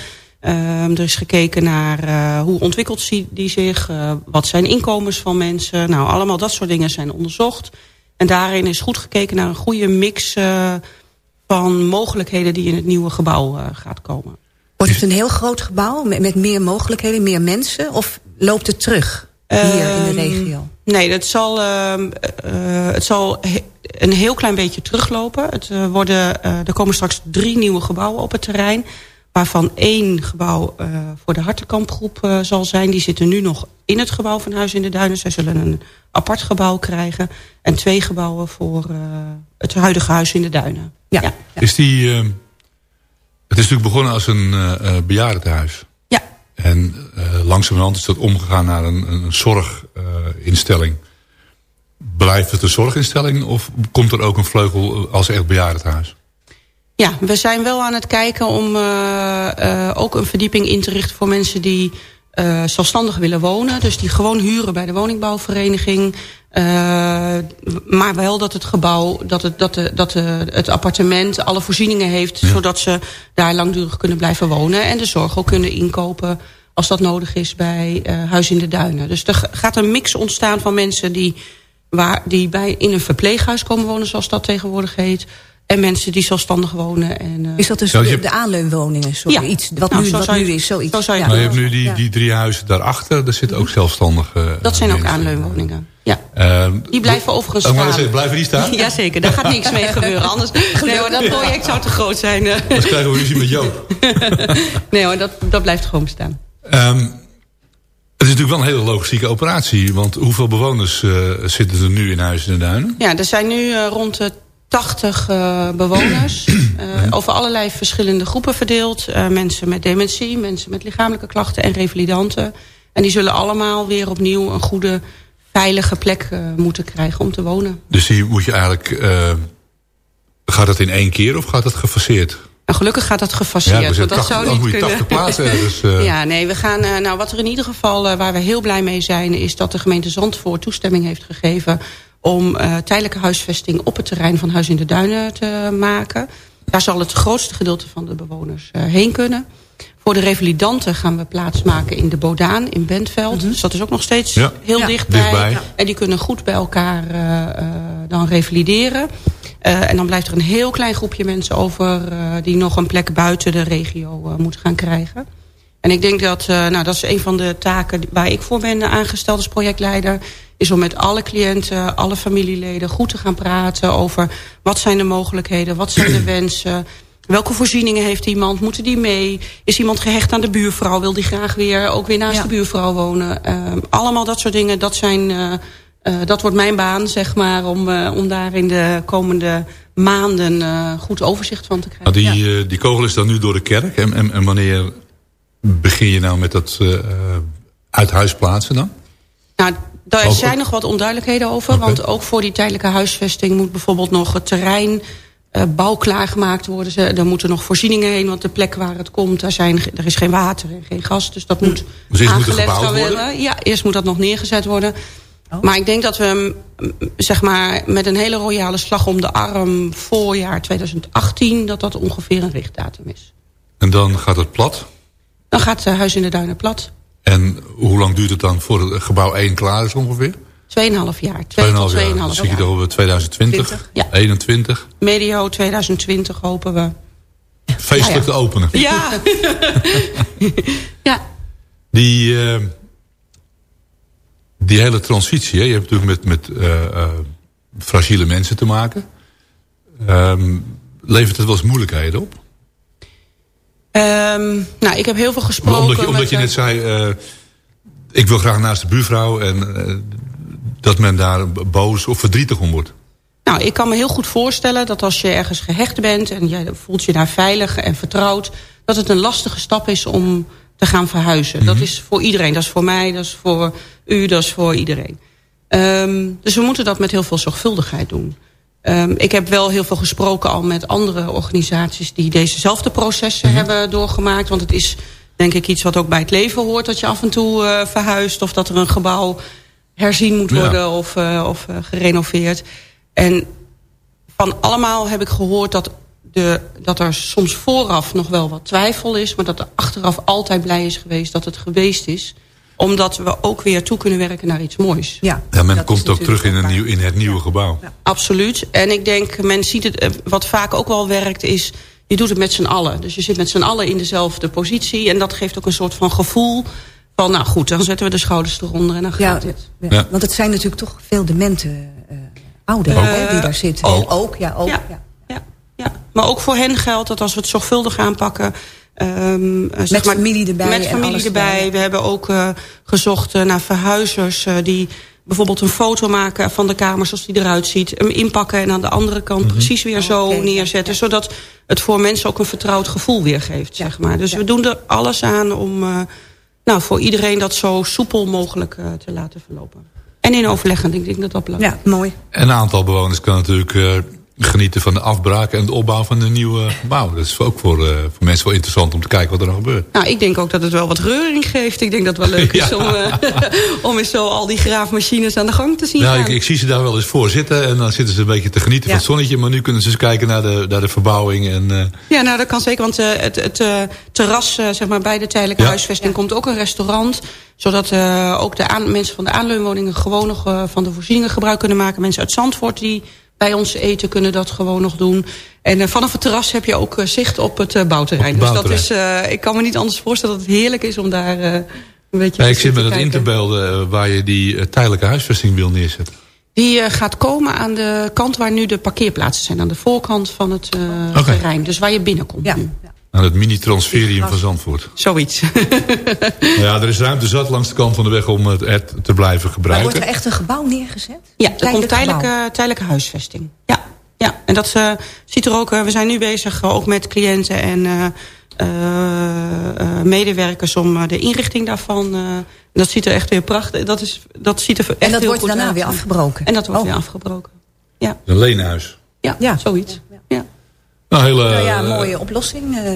Ehm, er is gekeken naar eh, hoe ontwikkelt die, die zich, uh, wat zijn inkomens van mensen. Nou, allemaal dat soort dingen zijn onderzocht. En daarin is goed gekeken naar een goede mix uh, van mogelijkheden die in het nieuwe gebouw gaat komen. Wordt het een heel groot gebouw met, met, meer mogelijkheden, meer mensen? Of loopt het terug hier in de Ehm, regio? Nee, het zal, uh, het zal een heel klein beetje teruglopen. Het, uh, worden, er komen straks drie nieuwe gebouwen op het terrein waarvan één gebouw uh, voor de Hartenkampgroep uh, zal zijn. Die zitten nu nog in het gebouw van Huis in de Duinen. Zij zullen een apart gebouw krijgen. En twee gebouwen voor uh, het huidige Huis in de Duinen. Ja. ja. Is die, uh, het is natuurlijk begonnen als een uh, bejaardentehuis. Ja. En langzamerhand is dat omgegaan naar een, een zorginstelling. Blijft het een zorginstelling of komt er ook een vleugel als echt bejaardentehuis? Ja, we zijn wel aan het kijken om uh, uh, ook een verdieping in te richten voor mensen die uh, zelfstandig willen wonen. Dus die gewoon huren bij de woningbouwvereniging. maar wel dat het gebouw, dat het, dat de, dat de, het appartement alle voorzieningen heeft. Ja. Zodat ze daar langdurig kunnen blijven wonen. En de zorg ook kunnen inkopen als dat nodig is bij Huis in de Duinen. Dus er gaat een mix ontstaan van mensen die, waar, die bij, in een verpleeghuis komen wonen. Zoals dat tegenwoordig heet. En mensen die zelfstandig wonen. En, uh... Is dat dus de, de aanleunwoningen? Sorry, ja. iets wat nou, nu, wat je, nu is, zoiets. Zo zou je maar je hebt nu die, die drie huizen daarachter. Daar zitten ook zelfstandige uh, Dat zijn ook mensen. aanleunwoningen. Ja. Uh, die blijven overigens oh, staan. Zeggen, blijven die staan? (laughs) Jazeker, daar gaat niks mee gebeuren. Anders, nee hoor, dat project zou te groot zijn. Anders krijgen we ruzie met Joop. (laughs) nee hoor, dat, dat blijft gewoon bestaan. Um, het is natuurlijk wel een hele logistieke operatie. Want hoeveel bewoners uh, zitten er nu in Huis in de Duinen? Ja, er zijn nu uh, rond 80 uh, bewoners. (clears throat) Uh, over allerlei verschillende groepen verdeeld. Uh, mensen met dementie, mensen met lichamelijke klachten en revalidanten. En die zullen allemaal weer opnieuw een goede, veilige plek moeten krijgen om te wonen. Dus die moet je eigenlijk... Gaat dat in één keer of gaat dat gefaseerd? Nou, gelukkig gaat dat gefaseerd. Ja, want dat 80, zou niet moet je kunnen. 80 plaatsen uh... (laughs) Ja, nee, we gaan. Nou, wat er in ieder geval waar we heel blij mee zijn, is dat de gemeente Zandvoort toestemming heeft gegeven om uh, tijdelijke huisvesting op het terrein van Huis in de Duinen te maken. Daar zal het grootste gedeelte van de bewoners uh, heen kunnen. Voor de revalidanten gaan we plaatsmaken in de Bodaan in Bentveld. Mm -hmm. Dus dat is ook nog steeds ja, heel ja, dichtbij. En die kunnen goed bij elkaar uh, dan revalideren. En dan blijft er een heel klein groepje mensen over... Die nog een plek buiten de regio moeten gaan krijgen. En ik denk dat, nou, dat is een van de taken waar ik voor ben aangesteld als projectleider... is om met alle cliënten, alle familieleden goed te gaan praten... over wat zijn de mogelijkheden, wat zijn de (clears throat) wensen... Welke voorzieningen heeft iemand? Moeten die mee? Is iemand gehecht aan de buurvrouw? Wil die graag weer ook weer naast ja. de buurvrouw wonen? allemaal dat soort dingen, dat zijn... Uh, dat wordt mijn baan, zeg maar, om, uh, om daar in de komende maanden uh, goed overzicht van te krijgen. Nou, die, ja. die kogel is dan nu door de kerk. En, en, en wanneer begin je nou met dat uit huis plaatsen dan? Nou, daar zijn nog wat onduidelijkheden over. Okay. Want ook voor die tijdelijke huisvesting moet bijvoorbeeld nog het terrein... Uh, bouw klaargemaakt worden. Er moeten nog voorzieningen heen, want de plek waar het komt... daar zijn, er is geen water en geen gas, dus dat moet dus eerst aangelegd moet worden? worden. Ja, eerst moet dat nog neergezet worden. Oh. Maar ik denk dat we zeg maar, met een hele royale slag om de arm... voorjaar 2018, dat dat ongeveer een richtdatum is. En dan gaat het plat? Dan gaat het Huis in de Duinen plat. En hoe lang duurt het dan voor het gebouw 1 klaar is ongeveer? 2,5 jaar. 2 tot 2,5 jaar. Dan zie je het over 2020, 20, ja. 21. Medio 2020 hopen we. Feestelijk te openen. Ja. (laughs) ja. Die, uh, die hele transitie, hè? je hebt natuurlijk met, met uh, uh, fragiele mensen te maken. Um, levert het wel eens moeilijkheden op? Um, nou, ik heb heel veel gesproken. Omdat je, omdat je net zei, ik wil graag naast de buurvrouw en dat men daar boos of verdrietig om wordt. Nou, ik kan me heel goed voorstellen dat als je ergens gehecht bent... en je voelt je daar veilig en vertrouwd... dat het een lastige stap is om te gaan verhuizen. Mm -hmm. Dat is voor iedereen. Dat is voor mij, dat is voor u, dat is voor iedereen. Um, dus we moeten dat met heel veel zorgvuldigheid doen. Um, ik heb wel heel veel gesproken al met andere organisaties... die dezezelfde processen mm -hmm. hebben doorgemaakt. Want het is denk ik iets wat ook bij het leven hoort... dat je af en toe uh, verhuist of dat er een gebouw herzien moet worden ja. of, uh, of uh, gerenoveerd. En van allemaal heb ik gehoord dat de, dat er soms vooraf nog wel wat twijfel is... maar dat er achteraf altijd blij is geweest dat het geweest is omdat we ook weer toe kunnen werken naar iets moois. Ja, Ja, men komt ook terug in, een nieuw, in het nieuwe gebouw. Absoluut. En ik denk, men ziet het, eh, wat vaak ook wel werkt is... je doet het met z'n allen. Dus je zit met z'n allen in dezelfde positie. En dat geeft ook een soort van gevoel van... nou goed, dan zetten we de schouders eronder en dan gaat Ja, het. ja. Ja. want het zijn natuurlijk toch veel demente eh ouderen die daar zitten. Ook. ook ja, ook. Ja. ja. Ja, ja. Maar ook voor hen geldt dat als we het zorgvuldig aanpakken... ehm, eh, zeg Met maar, familie erbij Met en familie alles erbij. erbij. We hebben ook eh, gezocht eh, naar verhuizers... eh, die bijvoorbeeld een foto maken van de kamer zoals die eruit ziet. Hem inpakken en aan de andere kant precies weer zo neerzetten. Zodat het voor mensen ook een vertrouwd gevoel weergeeft. Zeg maar. Dus we doen er alles aan om eh, nou, voor iedereen dat zo soepel mogelijk te laten verlopen. En in overleg, en ik denk dat dat belangrijk Ja, mooi. En een aantal bewoners kan natuurlijk eh, genieten van de afbraak en de opbouw van een nieuwe gebouw. Dat is ook voor, eh, voor mensen wel interessant om te kijken wat er nog gebeurt. Nou, ik denk ook dat het wel wat reuring geeft. Ik denk dat het wel leuk (laughs) is Ja. om, eh, (laughs) om eens zo al die graafmachines aan de gang te zien Nou, gaan. ik, ik zie ze daar wel eens voor zitten en dan zitten ze een beetje te genieten van het zonnetje. Maar nu kunnen ze eens kijken naar de, naar de verbouwing. En, eh, Ja, nou dat kan zeker, want eh, het, het eh, terras eh, zeg maar, bij de tijdelijke Ja. huisvesting komt ook een restaurant. Zodat eh, ook de aan, mensen van de aanleunwoningen gewoon nog eh, van de voorzieningen gebruik kunnen maken. Mensen uit Zandvoort die bij ons eten kunnen dat gewoon nog doen. En eh, vanaf het terras heb je ook eh, zicht op het eh, bouwterrein. Op het Dus dat is, eh, ik kan me niet anders voorstellen dat het heerlijk is om daar een beetje ja, ik zit me dat kijken. in te beelden eh, waar je die tijdelijke huisvesting wil neerzetten. Die eh, gaat komen aan de kant waar nu de parkeerplaatsen zijn. Aan de voorkant van het eh, terrein. Dus waar je binnenkomt Ja. nu. Aan het mini-transferium van Zandvoort. Zoiets. (laughs) Ja, er is ruimte zat langs de kant van de weg om het er te blijven Maar wordt gebruiken. er echt een gebouw neergezet? Ja, er komt tijdelijke, tijdelijke huisvesting. Ja, ja. en dat eh, ziet er ook... eh, we zijn nu bezig eh, ook met cliënten en eh, eh, eh, medewerkers... om de inrichting daarvan... eh, dat ziet er echt weer prachtig... Dat, is, dat ziet er echt En dat heel wordt goed daarna uit. weer afgebroken? En dat wordt Oh. weer afgebroken. Ja, Een leenhuis. ja, Ja. zoiets. Ja. Nou, hele, Nou ja, eh, mooie oplossing. eh,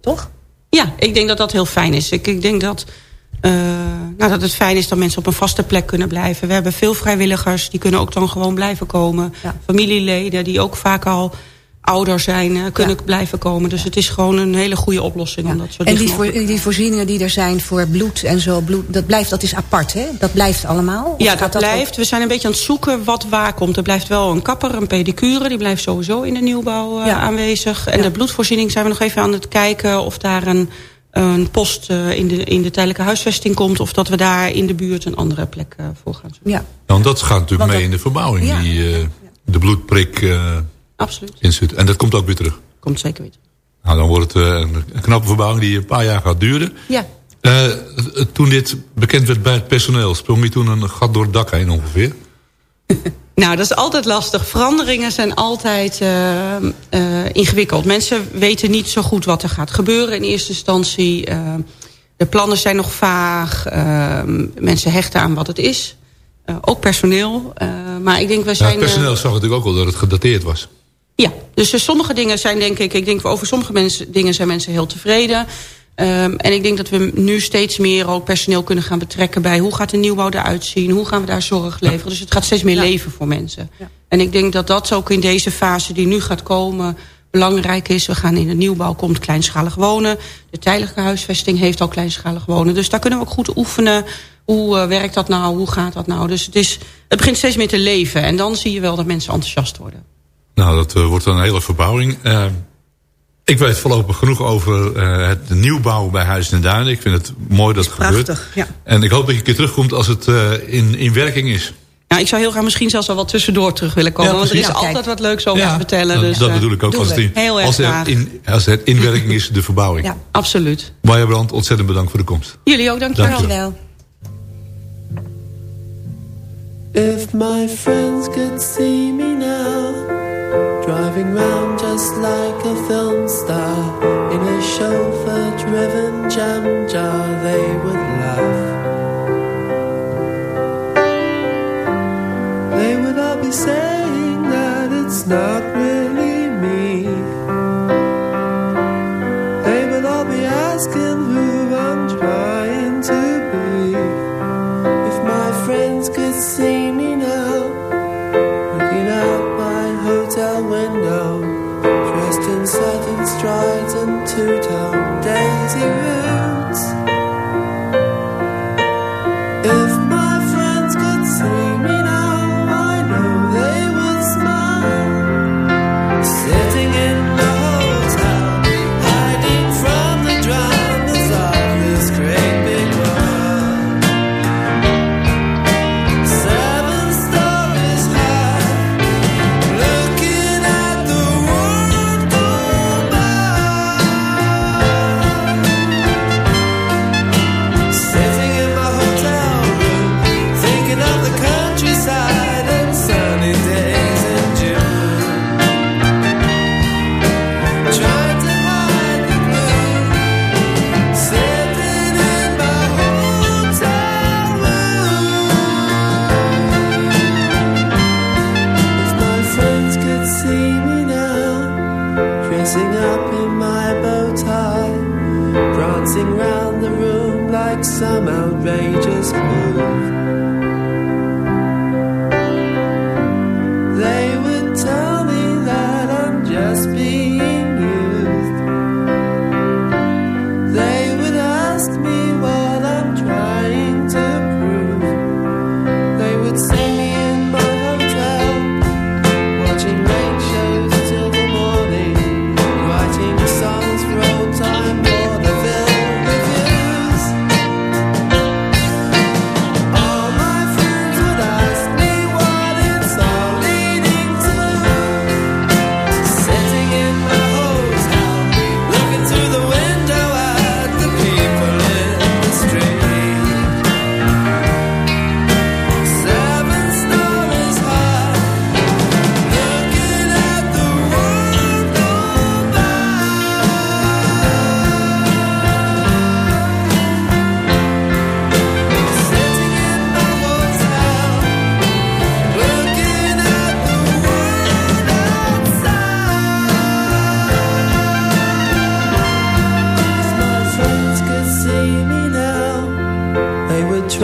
toch? Ja, ik denk dat dat heel fijn is. Ik, ik denk dat, eh, nou, dat het fijn is dat mensen op een vaste plek kunnen blijven. We hebben veel vrijwilligers, die kunnen ook dan gewoon blijven komen. Ja. Familieleden die ook vaak al ouder zijn, eh, kunnen blijven komen. Dus het is gewoon een hele goede oplossing. Om dat zo En die, voor, die voorzieningen die er zijn voor bloed en zo, bloed, dat blijft, dat is apart, hè? Dat blijft allemaal? Of Ja, dat ook- blijft. We zijn een beetje aan het zoeken wat waar komt. Er blijft wel een kapper, een pedicure. Die blijft sowieso in de nieuwbouw eh, Ja. aanwezig. En Ja. de bloedvoorziening zijn we nog even aan het kijken... of daar een, een post eh, in, de, in de tijdelijke huisvesting komt... of dat we daar in de buurt een andere plek voor gaan zoeken. Ja, want dat gaat natuurlijk Want mee dat- in de verbouwing. Ja. Die, eh, de bloedprik eh Absoluut. En dat komt ook weer terug. Komt zeker weer. Nou, dan wordt het eh, een, knappe verbouwing die een paar jaar gaat duren. Ja. Eh, toen dit bekend werd bij het personeel, sprong je toen een gat door het dak heen ongeveer? (laughs) Nou, dat is altijd lastig. Veranderingen zijn altijd eh, ingewikkeld. Mensen weten niet zo goed wat er gaat gebeuren in eerste instantie. De plannen zijn nog vaag. Mensen hechten aan wat het is. Ook personeel. Maar ik denk, we Ja, zijn... het personeel zag natuurlijk ook wel dat het gedateerd was. Ja, dus sommige dingen zijn denk ik... Ik denk over sommige mensen, dingen zijn mensen heel tevreden. Ehm, en ik denk dat we nu steeds meer ook personeel kunnen gaan betrekken... bij hoe gaat de nieuwbouw eruit zien? Hoe gaan we daar zorg leveren? Dus het gaat steeds meer leven voor mensen. En ik denk dat dat ook in deze fase die nu gaat komen... belangrijk is. We gaan in de nieuwbouw komt kleinschalig wonen. De tijdelijke huisvesting heeft al kleinschalig wonen. Dus daar kunnen we ook goed oefenen. Hoe eh, werkt dat nou? Hoe gaat dat nou? Dus het, is, het begint steeds meer te leven. En dan zie je wel dat mensen enthousiast worden. Nou, dat eh, wordt dan een hele verbouwing. Eh, ik weet voorlopig genoeg over eh, het nieuwbouw bij Huis en Duinen. Ik vind het mooi dat het gebeurt. prachtig, ja. En ik hoop dat je een keer terugkomt als het eh, in, in werking is. Nou, ik zou heel graag misschien zelfs al wat tussendoor terug willen komen. Ja, want er is precies. altijd wat leuks over te vertellen. dat, dus, dat bedoel ik ook. Als het, in, Heel erg als, het in, als het in werking is, de verbouwing. Ja. Absoluut. Maya Brand, ontzettend bedankt voor de komst. Jullie ook, dankjewel. Dank je. Dankjewel. If my friends could see me now, driving round just like a film star in a chauffeur driven jam jar, they would laugh. They would all be saying that it's not really You.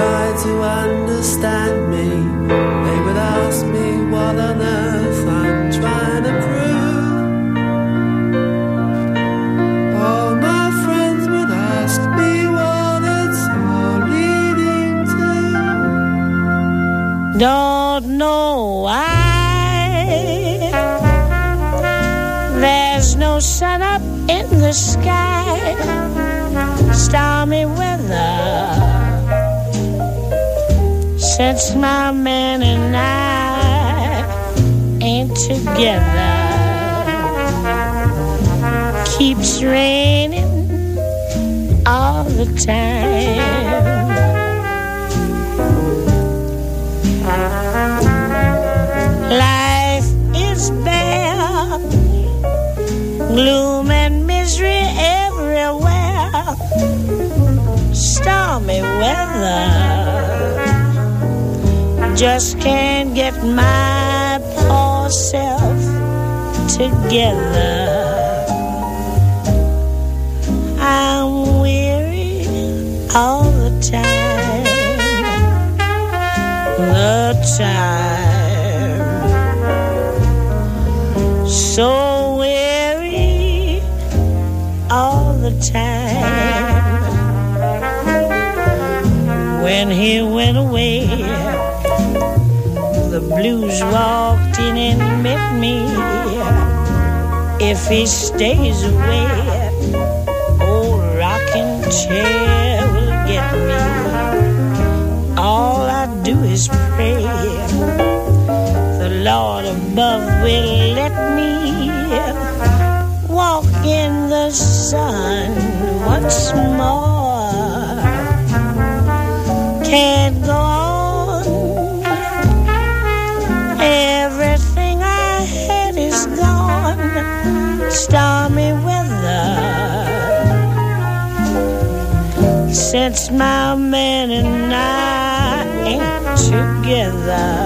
Try to understand me. They would ask me what on earth I'm trying to prove. All my friends would ask me what it's all leading to. Don't know why there's no sun up in the sky. Stormy weather since my man and I ain't together. Keeps raining all the time. Life is bare, gloom and misery everywhere, stormy weather. Just can't get my poor self together. I'm weary all the time. The time. So weary all the time. When he went away, the blues walked in and met me. If he stays away, old rocking chair will get me. All I do is pray the Lord above will let me walk in the sun once more. Can't my man and I ain't together.